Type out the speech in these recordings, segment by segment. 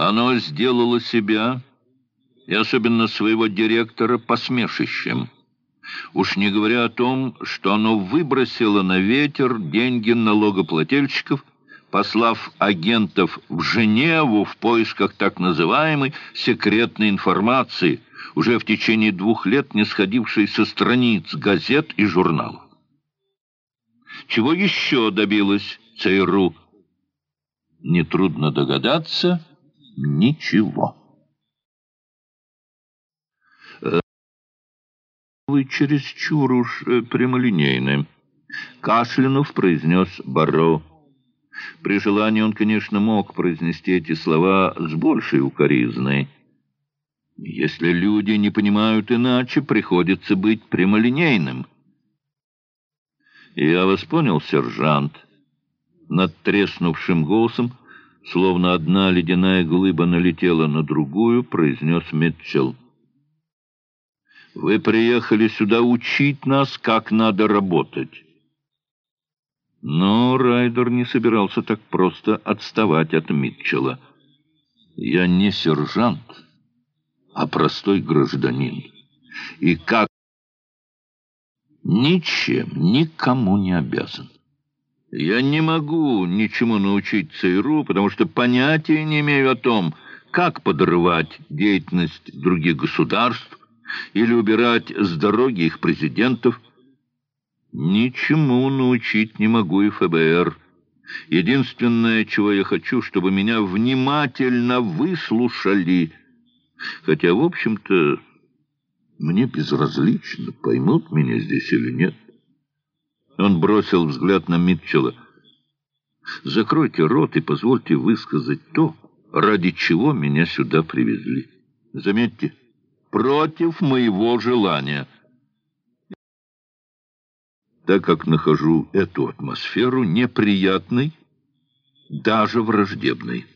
Оно сделало себя, и особенно своего директора, посмешищем. Уж не говоря о том, что оно выбросило на ветер деньги налогоплательщиков, послав агентов в Женеву в поисках так называемой секретной информации, уже в течение двух лет не сходившей со страниц газет и журналов. Чего еще добилась ЦРУ? Нетрудно догадаться, ничего. Э, «Вы чересчур уж э, прямолинейны», — кашлянув произнес Барро. При желании он, конечно, мог произнести эти слова с большей укоризной. Если люди не понимают иначе, приходится быть прямолинейным. «Я вас понял, сержант», — над треснувшим голосом, словно одна ледяная глыба налетела на другую, произнес Митчелл. «Вы приехали сюда учить нас, как надо работать». Но Райдер не собирался так просто отставать от Митчелла. «Я не сержант, а простой гражданин. И как ничем никому не обязан. Я не могу ничему научить ЦРУ, потому что понятия не имею о том, как подрывать деятельность других государств или убирать с дороги их президентов, Ничему научить не могу и ФБР. Единственное, чего я хочу, чтобы меня внимательно выслушали. Хотя, в общем-то, мне безразлично, поймут меня здесь или нет. Он бросил взгляд на Митчелла. «Закройте рот и позвольте высказать то, ради чего меня сюда привезли. Заметьте, против моего желания» так как нахожу эту атмосферу неприятной, даже враждебной.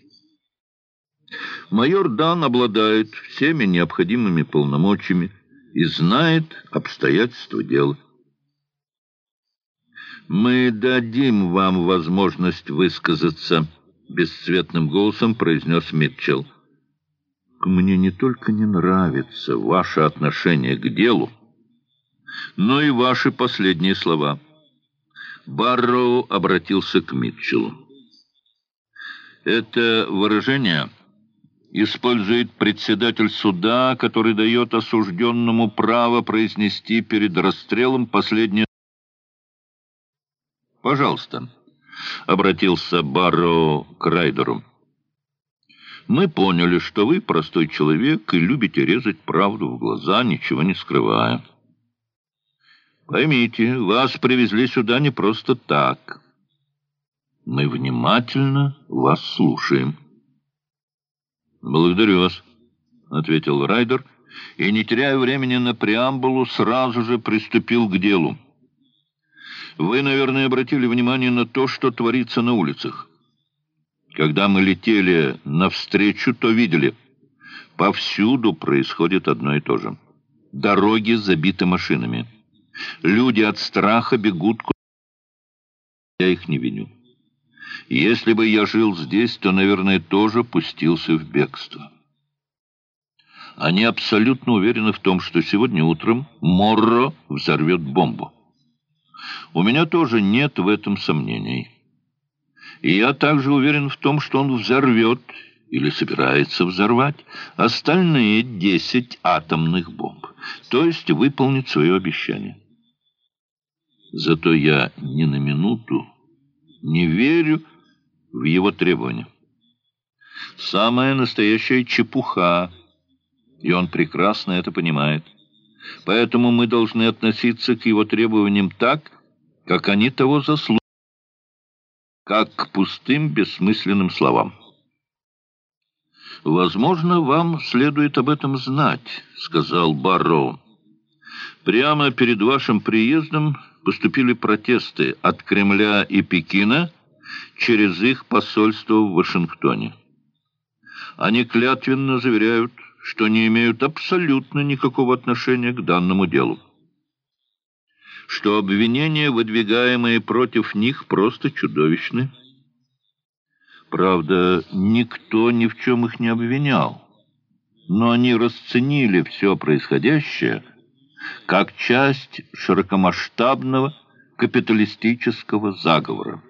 Майор Дан обладает всеми необходимыми полномочиями и знает обстоятельства дела. «Мы дадим вам возможность высказаться», — бесцветным голосом произнес Митчелл. «Мне не только не нравится ваше отношение к делу, но и ваши последние слова». Барроу обратился к Митчеллу. «Это выражение использует председатель суда, который дает осужденному право произнести перед расстрелом последнее...» «Пожалуйста», — обратился Барроу к Райдеру. «Мы поняли, что вы простой человек и любите резать правду в глаза, ничего не скрывая». Поймите, вас привезли сюда не просто так. Мы внимательно вас слушаем. Благодарю вас, ответил Райдер, и, не теряя времени на преамбулу, сразу же приступил к делу. Вы, наверное, обратили внимание на то, что творится на улицах. Когда мы летели навстречу, то видели. Повсюду происходит одно и то же. Дороги забиты машинами. Люди от страха бегут, я их не виню. Если бы я жил здесь, то, наверное, тоже пустился в бегство. Они абсолютно уверены в том, что сегодня утром Морро взорвет бомбу. У меня тоже нет в этом сомнений. И я также уверен в том, что он взорвет или собирается взорвать остальные десять атомных бомб, то есть выполнит свое обещание. Зато я ни на минуту не верю в его требования. Самая настоящая чепуха, и он прекрасно это понимает. Поэтому мы должны относиться к его требованиям так, как они того заслуживают, как к пустым бессмысленным словам. «Возможно, вам следует об этом знать», — сказал Барроу. «Прямо перед вашим приездом поступили протесты от Кремля и Пекина через их посольство в Вашингтоне. Они клятвенно заверяют, что не имеют абсолютно никакого отношения к данному делу. Что обвинения, выдвигаемые против них, просто чудовищны. Правда, никто ни в чем их не обвинял, но они расценили все происходящее как часть широкомасштабного капиталистического заговора.